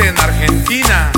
en Argentina.